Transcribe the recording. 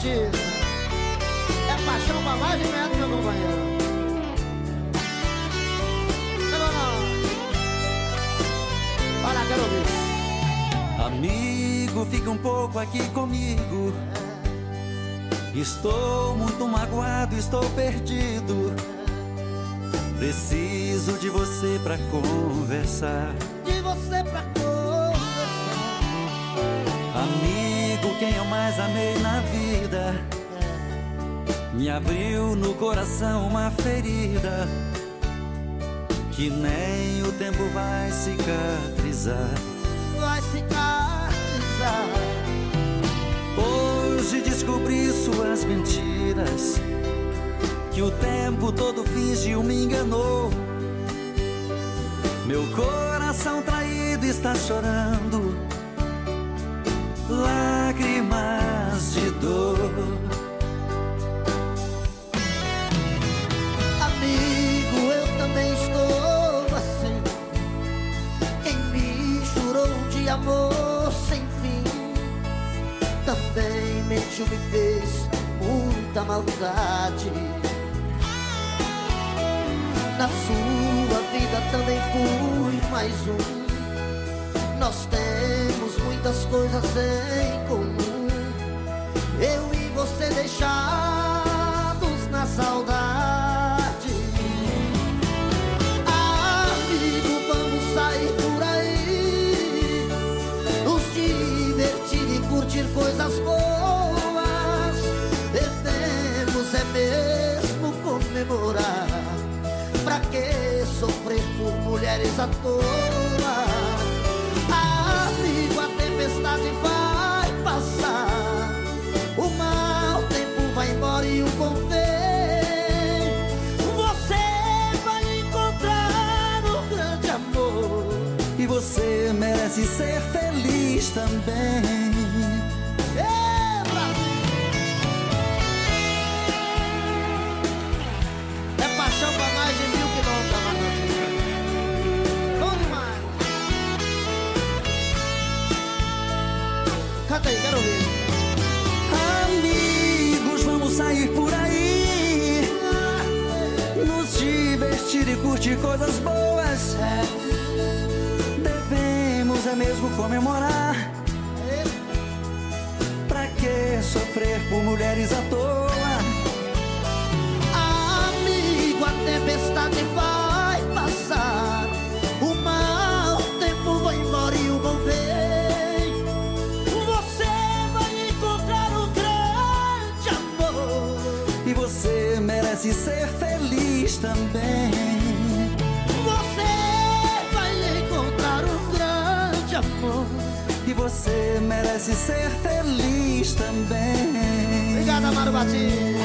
Batista. É paixão pra mais de metro, meu companheiro. Olha, quero ouvir. Amigo, fica um pouco aqui comigo. Estou muito magoado, estou perdido. Preciso de você pra conversar. De você pra conversar. Amigo, quem eu mais amei na vida. Me abriu no coração uma ferida que nem o tempo vai cicatrizar. Vai cicatrizar. Hoje descobri suas mentiras. Que o tempo todo fingiu me enganou. Meu coração traído está chorando. Lágrimas de dor. Amigo, eu também estou assim. Quem me jurou de amor sem fim também mentiu, me fez muita maldade. Na sua vida também fui mais um. Nós temos coisas em comum. Eu e você deixados na saudade. Amigo, vamos sair por aí, nos divertir e curtir coisas boas. Devemos é mesmo comemorar. Pra que sofrer por mulheres à toa? Você merece ser feliz também. É! É paixão pra mais de mil quilômetros da Manaus. Bom demais! Canta aí, quero ouvir. Amigos, vamos sair por aí. Nos divertir e curtir coisas boas. Devemos é mesmo comemorar. Pra que sofrer por mulheres à toa? Amigo, a tempestade vai passar. O mau tempo vai embora e o bom vem. Você vai encontrar um grande amor. E você merece ser feliz também. Você merece ser feliz também. Obrigado, Amaro Batista.